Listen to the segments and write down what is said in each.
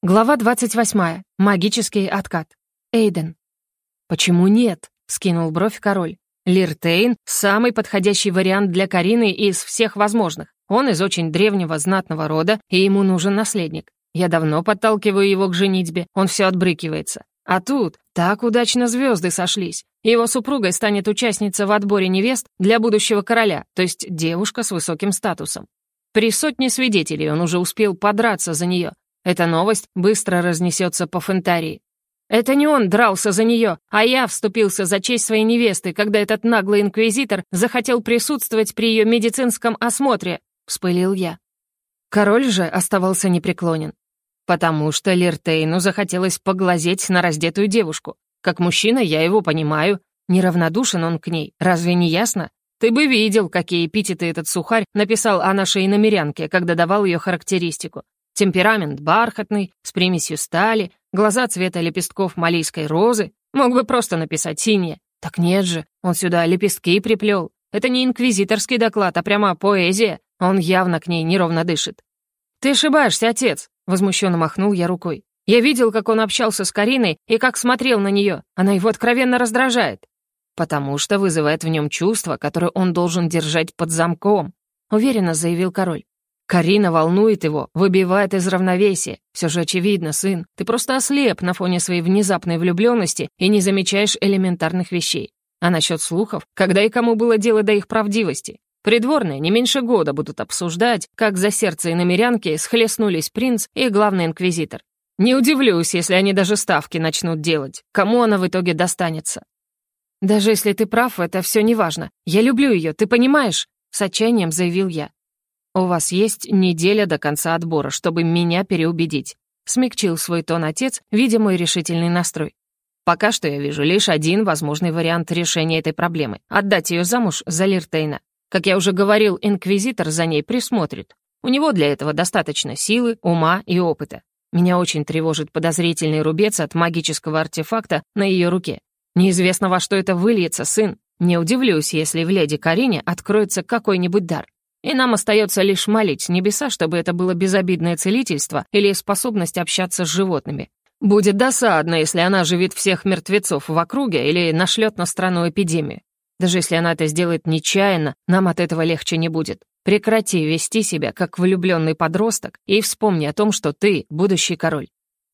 Глава 28. Магический откат. Эйден. «Почему нет?» — скинул бровь король. «Лиртейн — самый подходящий вариант для Карины из всех возможных. Он из очень древнего знатного рода, и ему нужен наследник. Я давно подталкиваю его к женитьбе, он все отбрыкивается. А тут так удачно звезды сошлись. Его супругой станет участница в отборе невест для будущего короля, то есть девушка с высоким статусом. При сотне свидетелей он уже успел подраться за нее, эта новость быстро разнесется по Фентарии. Это не он дрался за нее, а я вступился за честь своей невесты, когда этот наглый инквизитор захотел присутствовать при ее медицинском осмотре, вспылил я. Король же оставался непреклонен. Потому что Лиртейну захотелось поглазеть на раздетую девушку. Как мужчина я его понимаю. Неравнодушен он к ней, разве не ясно? Ты бы видел, какие эпитеты этот сухарь написал о нашей иномерянке, когда давал ее характеристику. Темперамент бархатный, с примесью стали, глаза цвета лепестков малийской розы. Мог бы просто написать синие. Так нет же, он сюда лепестки приплел. Это не инквизиторский доклад, а прямо поэзия. Он явно к ней неровно дышит. «Ты ошибаешься, отец», — возмущенно махнул я рукой. «Я видел, как он общался с Кариной и как смотрел на нее. Она его откровенно раздражает. Потому что вызывает в нем чувство, которое он должен держать под замком», — уверенно заявил король. Карина волнует его, выбивает из равновесия. Все же очевидно, сын, ты просто ослеп на фоне своей внезапной влюбленности и не замечаешь элементарных вещей. А насчет слухов, когда и кому было дело до их правдивости? Придворные не меньше года будут обсуждать, как за сердце иномерянки схлестнулись принц и главный инквизитор. Не удивлюсь, если они даже ставки начнут делать. Кому она в итоге достанется? Даже если ты прав, это все неважно. Я люблю ее, ты понимаешь? С отчаянием заявил я. «У вас есть неделя до конца отбора, чтобы меня переубедить», смягчил свой тон отец, видя мой решительный настрой. «Пока что я вижу лишь один возможный вариант решения этой проблемы — отдать ее замуж за Лиртейна. Как я уже говорил, инквизитор за ней присмотрит. У него для этого достаточно силы, ума и опыта. Меня очень тревожит подозрительный рубец от магического артефакта на ее руке. Неизвестно, во что это выльется, сын. Не удивлюсь, если в леди Карине откроется какой-нибудь дар. И нам остается лишь молить небеса, чтобы это было безобидное целительство или способность общаться с животными. Будет досадно, если она живет всех мертвецов в округе или нашлет на страну эпидемию. Даже если она это сделает нечаянно, нам от этого легче не будет. Прекрати вести себя, как влюбленный подросток, и вспомни о том, что ты — будущий король.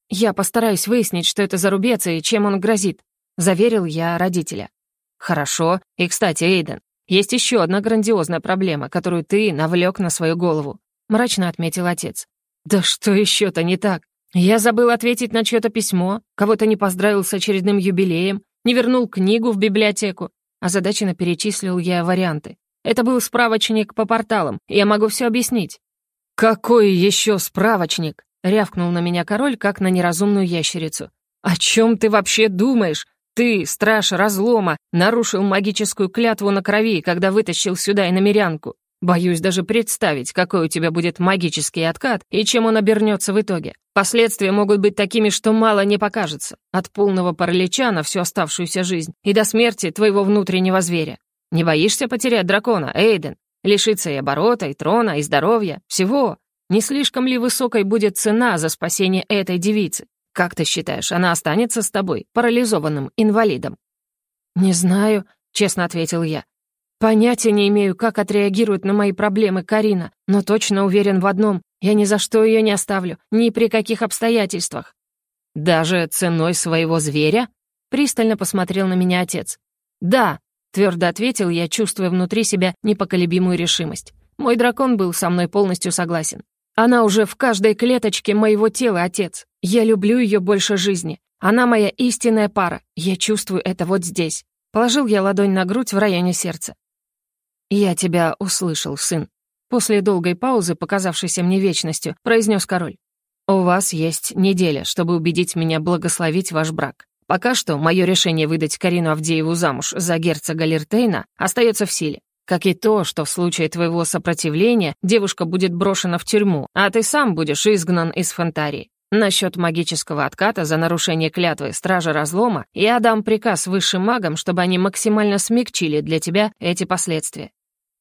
Я постараюсь выяснить, что это за рубец и чем он грозит, — заверил я родителя. Хорошо. И, кстати, Эйден, есть еще одна грандиозная проблема, которую ты навлек на свою голову», — мрачно отметил отец. «Да что еще-то не так? Я забыл ответить на чье-то письмо, кого-то не поздравил с очередным юбилеем, не вернул книгу в библиотеку. Озадаченно перечислил я варианты. Это был справочник по порталам, я могу все объяснить». «Какой еще справочник?» — рявкнул на меня король, как на неразумную ящерицу. «О чем ты вообще думаешь? Ты, страж разлома, нарушил магическую клятву на крови, когда вытащил сюда иномерянку. Боюсь даже представить, какой у тебя будет магический откат и чем он обернется в итоге. Последствия могут быть такими, что мало не покажется. От полного паралича на всю оставшуюся жизнь и до смерти твоего внутреннего зверя. Не боишься потерять дракона, Эйден? Лишиться и оборота, и трона, и здоровья, всего. Не слишком ли высокой будет цена за спасение этой девицы? Как ты считаешь, она останется с тобой, парализованным инвалидом?» «Не знаю», — честно ответил я. «Понятия не имею, как отреагирует на мои проблемы Карина, но точно уверен в одном — я ни за что ее не оставлю, ни при каких обстоятельствах». «Даже ценой своего зверя?» — пристально посмотрел на меня отец. «Да», — твердо ответил я, чувствуя внутри себя непоколебимую решимость. Мой дракон был со мной полностью согласен. Она уже в каждой клеточке моего тела, отец. Я люблю ее больше жизни. Она моя истинная пара. Я чувствую это вот здесь. Положил я ладонь на грудь в районе сердца. «Я тебя услышал, сын». После долгой паузы, показавшейся мне вечностью, произнес король. «У вас есть неделя, чтобы убедить меня благословить ваш брак. Пока что мое решение выдать Карину Авдееву замуж за герцога Лиртейна остается в силе. Как и то, что в случае твоего сопротивления девушка будет брошена в тюрьму, а ты сам будешь изгнан из Фонтарии. Насчет магического отката за нарушение клятвы Стража Разлома я дам приказ высшим магам, чтобы они максимально смягчили для тебя эти последствия.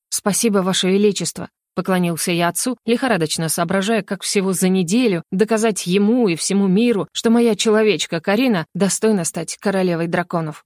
Спасибо, Ваше Величество. Поклонился я отцу, лихорадочно соображая, как всего за неделю доказать ему и всему миру, что моя человечка Карина достойна стать королевой драконов.